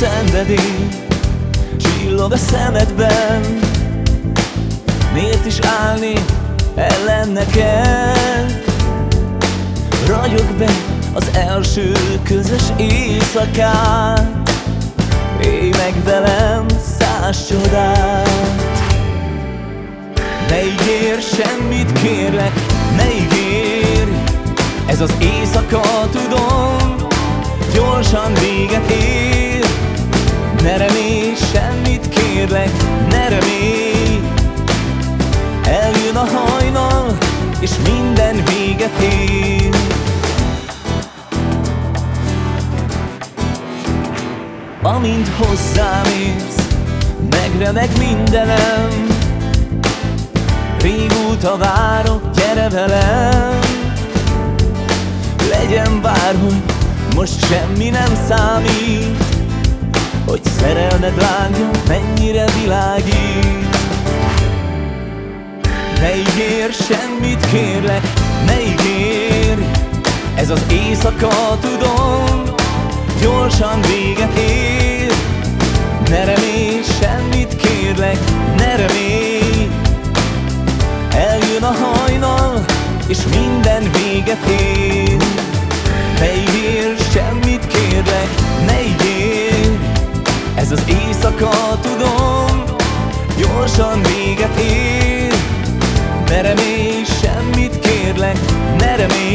szenvedély Csillog a szemedben. Miért is állni ellen neked? Ragyog be az első közös éjszakát Élj meg velem száz csodát. Ne ígér semmit kérlek, ne ígérj Ez az éjszaka tudom Gyorsan véget kérlek, ne remélj Eljön a hajnal és minden véget ér. Amint hozzám érsz, megremeg mindenem. Régóta várok, gyere velem. Legyen bárhogy, most semmi nem számít Hogy szerelmed lángja, mennyire világít. Ne ígér semmit kérlek, ne ígér Ez az éjszaka tudom Gyorsan véget ér. Ne remélj, semmit kérlek, ne remélj Eljön a hajnal, és minden véget ér. Ne ígér, Ez az éjszaka, tudom, gyorsan véget ér. Ne remélj, semmit kérlek, ne remélj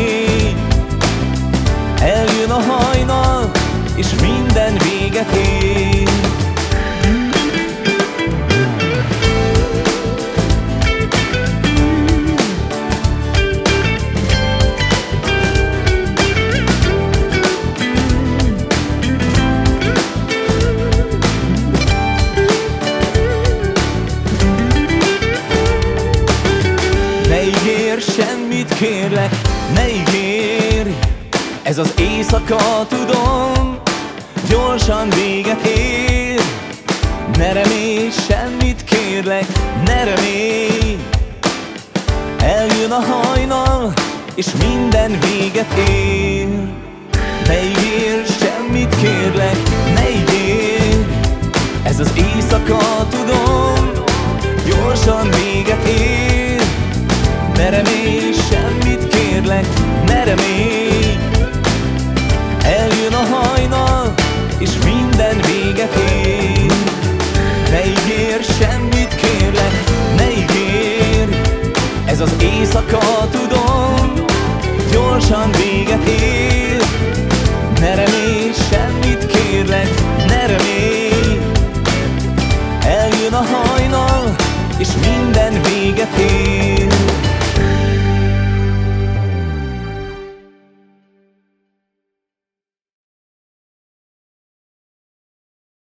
ígér, semmit kérlek, ne ígérj Ez az éjszaka, tudom, gyorsan véget ér. Ne remélj, semmit kérlek, ne remélj Eljön a hajnal, és minden véget ér. Ne ígér, semmit kérlek, ne ígér Ez az éjszaka, tudom, gyorsan véget ér Ne remélj, semmit kérlek, ne remélj. Eljön a hajnal, és minden véget ér. Ne ígér, semmit kérlek, ne ígér. Ez az éjszaka, tudom, gyorsan véget ér. Ne remélj, semmit kérlek, ne remélj. Eljön a hajnal, és minden véget ér